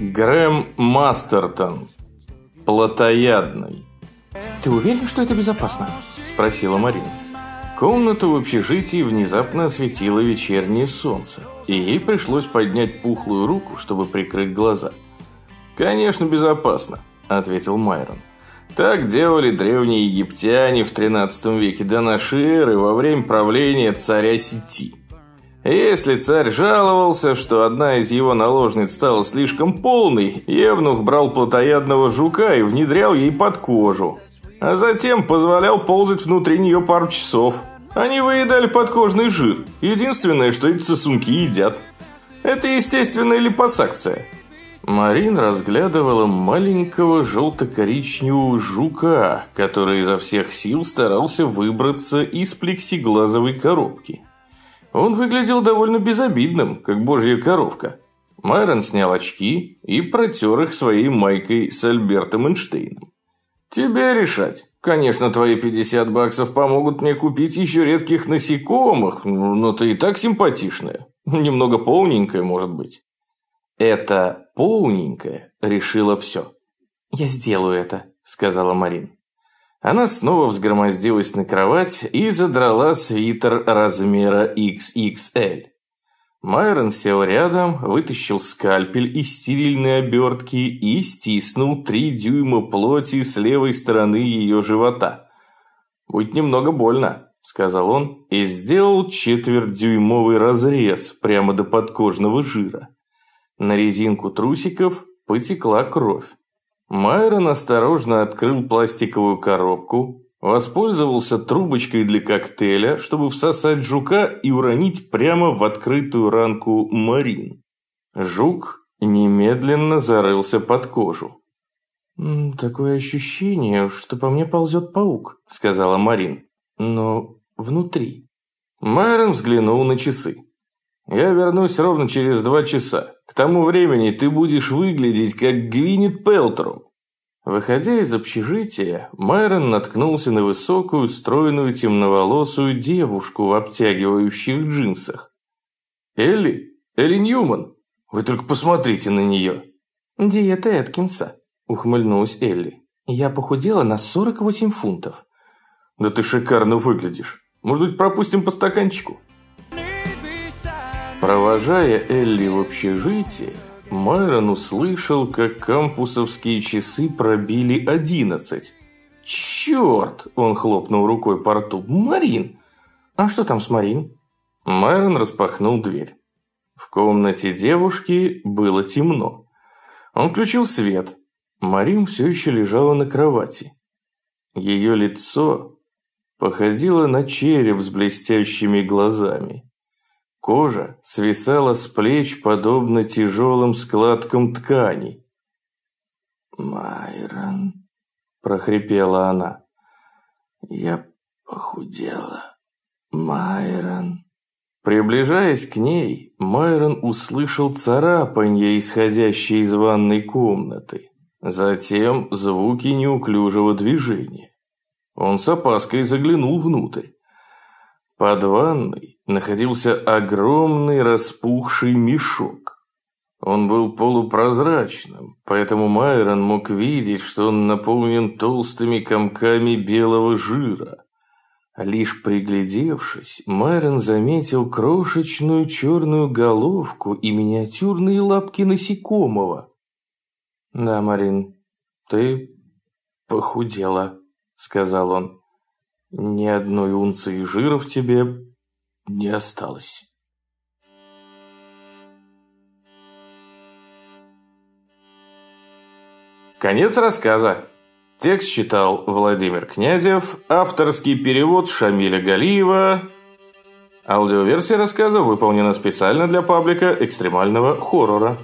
Грэм Мастертон. Плотоядный. «Ты уверен, что это безопасно?» – спросила Марина. Комнату в общежитии внезапно осветило вечернее солнце, и ей пришлось поднять пухлую руку, чтобы прикрыть глаза. «Конечно, безопасно», – ответил Майрон. Так делали древние египтяне в 13 веке до нашей эры во время правления царя Сети. Если царь жаловался, что одна из его наложниц стала слишком полной, Евнух брал плотоядного жука и внедрял ей под кожу. А затем позволял ползать внутри нее пару часов. Они выедали подкожный жир. Единственное, что эти сосунки едят. Это естественная липосакция. Марин разглядывала маленького желто-коричневого жука, который изо всех сил старался выбраться из плексиглазовой коробки. Он выглядел довольно безобидным, как божья коровка. Майрон снял очки и протер их своей майкой с Альбертом Эйнштейном. «Тебе решать. Конечно, твои 50 баксов помогут мне купить еще редких насекомых, но ты и так симпатичная. Немного полненькая, может быть». Это полненькая решила все. «Я сделаю это», – сказала Марин. Она снова взгромоздилась на кровать и задрала свитер размера XXL. Майрон сел рядом, вытащил скальпель из стерильной обертки и стиснул три дюйма плоти с левой стороны ее живота. «Будет немного больно», – сказал он и сделал четвертьдюймовый разрез прямо до подкожного жира. На резинку трусиков потекла кровь. Майрон осторожно открыл пластиковую коробку, воспользовался трубочкой для коктейля, чтобы всосать жука и уронить прямо в открытую ранку Марин. Жук немедленно зарылся под кожу. «Такое ощущение, что по мне ползет паук», — сказала Марин. «Но внутри». Майрон взглянул на часы. «Я вернусь ровно через два часа. К тому времени ты будешь выглядеть как Гвинет Пелтроу». Выходя из общежития, Майрон наткнулся на высокую, стройную, темноволосую девушку в обтягивающих джинсах. «Элли? Элли Ньюман? Вы только посмотрите на нее!» «Диета Эткинса», – ухмыльнулась Элли. «Я похудела на 48 фунтов». «Да ты шикарно выглядишь. Может быть, пропустим по стаканчику?» Провожая Элли в общежитие, Майрон услышал, как кампусовские часы пробили одиннадцать. «Черт!» – он хлопнул рукой по рту. «Марин!» «А что там с Марин?» Майрон распахнул дверь. В комнате девушки было темно. Он включил свет. Марин все еще лежала на кровати. Ее лицо походило на череп с блестящими глазами. Кожа свисала с плеч, подобно тяжелым складкам ткани. «Майрон», – прохрипела она, – «я похудела, Майрон». Приближаясь к ней, Майрон услышал царапанье, исходящее из ванной комнаты. Затем звуки неуклюжего движения. Он с опаской заглянул внутрь. Под ванной находился огромный распухший мешок. Он был полупрозрачным, поэтому Майрон мог видеть, что он наполнен толстыми комками белого жира. Лишь приглядевшись, Майрон заметил крошечную черную головку и миниатюрные лапки насекомого. «Да, Марин, ты похудела», — сказал он. Ни одной унции жира в тебе не осталось. Конец рассказа. Текст читал Владимир Князев, авторский перевод Шамиля Галиева. Аудиоверсия рассказа выполнена специально для паблика экстремального хоррора.